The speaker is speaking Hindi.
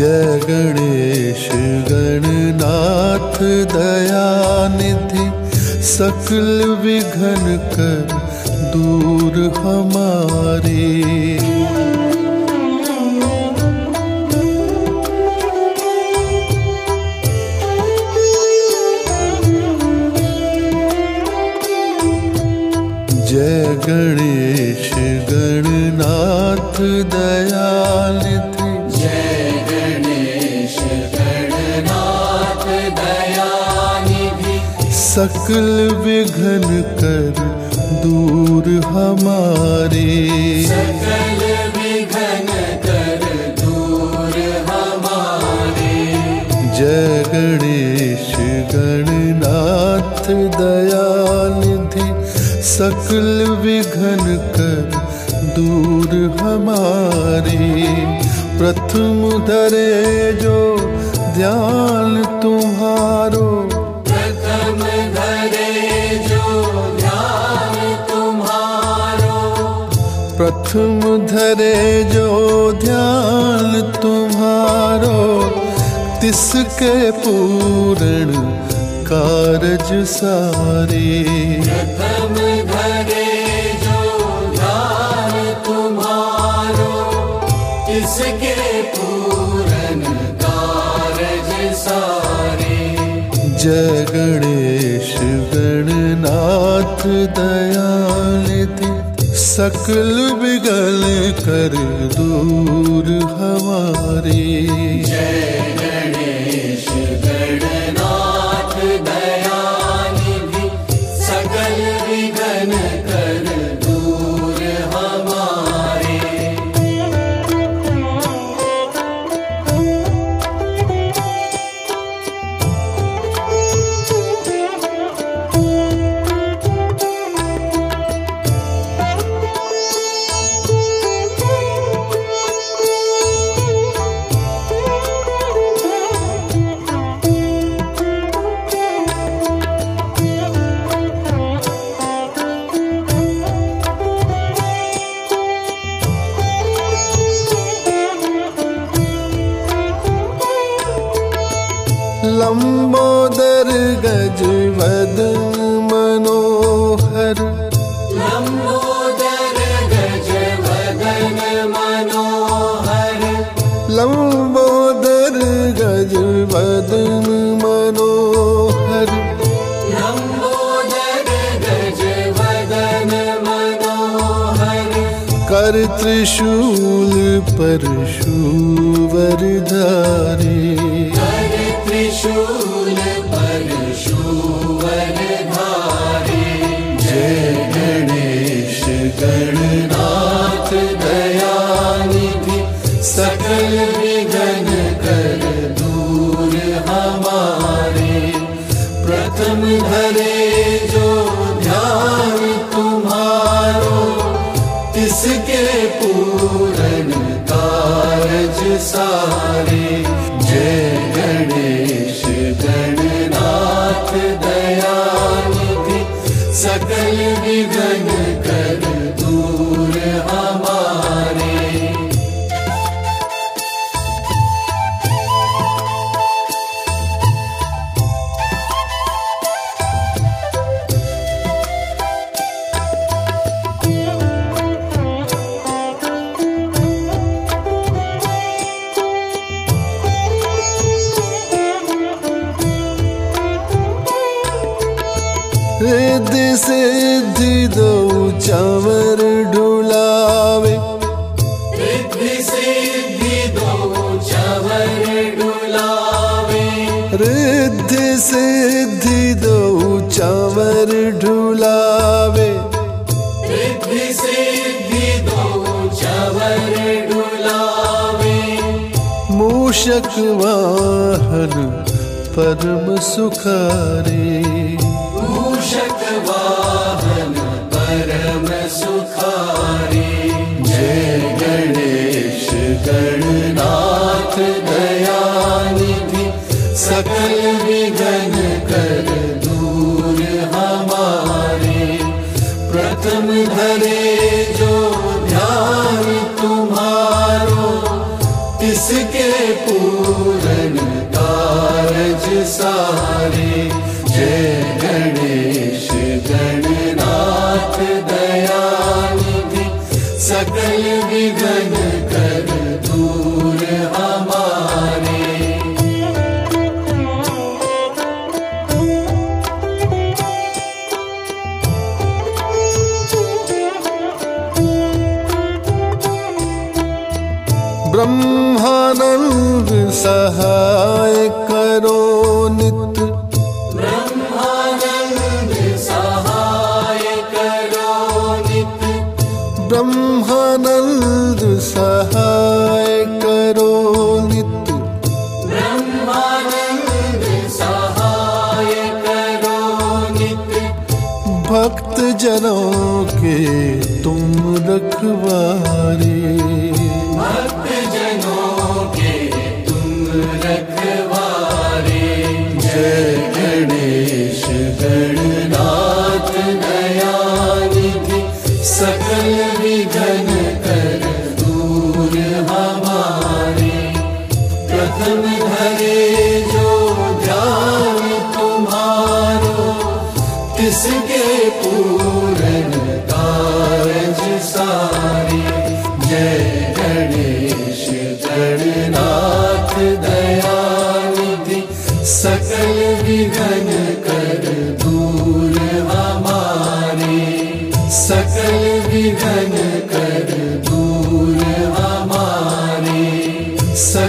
जय गणेश गणनाथ दयानिधि सकल विघन कर दूर हमारे। जय गणेश गणनाथ दयानिधि सकल विघन कर दूर हमारे। सकल विघन कर दूर हमारे। जय गणेश गणनाथ दयानिधि सकल विघन कर दूर हमारे। प्रथम धरे जो ध्यान प्रथम धरे जो ध्यान तुम्हारो तिसके पूर्ण कारज सारे। प्रथम धरे जो ध्यान तुम्हारो इसके पूरन कारज सारे। जय गणेश गणनाथ दयानिधि सकल बिगल कर दूर हमारे। जय गणेश कर त्रिशूल परशुवर धारे। कर त्रिशूल परशुवर धारे। जय गणेश, गणनाथ दयानिधि, सकल विघन कर दूर हमारे। प्रथम धरे सिद्धि दो चवर ढुलावे रिद्धि सिद्धि दो चवर डुलावे। रिद्धि सिद्धि दो चवर ढुलावे रिद्धि सिद्धि दो चवर डुलावे। मूषक वाहन परम सुखारे सुखारे। जय गणेश, गणनाथ दयानिधि, सकल विघन कर दूर हमारे। प्रथम धरे जो ध्यान तुम्हारो किसके पूरन ब्रह्मानंद सहाय करो नित्य ब्रह्मानंद सहाय करो नित। ब्रह्मानंद सहाय करो नित्य ब्रह्मानंद सहाय करो नित्य भक्त जनों के तुम रखवारे। भक्त प्रथम धरे जो ध्यान तुम्हारो। किसके पूरन कारज सारे। जय गणेश गणनाथ दयानिधि। सकल विघ्न कर दूर हमारे। सकल विघ्न